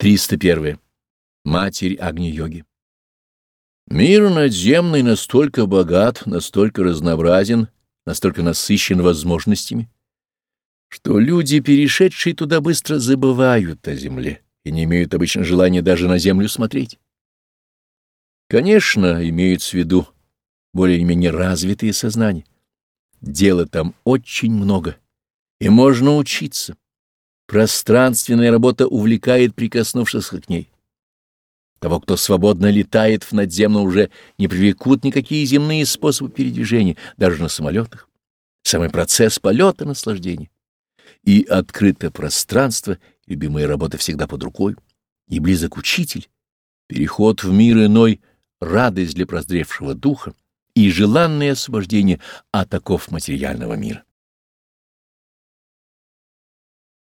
301. Матерь Агни-йоги. Мир надземный настолько богат, настолько разнообразен, настолько насыщен возможностями, что люди, перешедшие туда, быстро забывают о земле и не имеют обычно желания даже на землю смотреть. Конечно, имеют в виду более-менее развитые сознания. Дела там очень много, и можно учиться. Пространственная работа увлекает прикоснувшихся к ней. Того, кто свободно летает в надземно, уже не привлекут никакие земные способы передвижения, даже на самолетах. Самый процесс полета — наслаждения. И открытое пространство, любимая работа всегда под рукой, и близок учитель, переход в мир иной — радость для прозревшего духа и желанное освобождение от оков материального мира.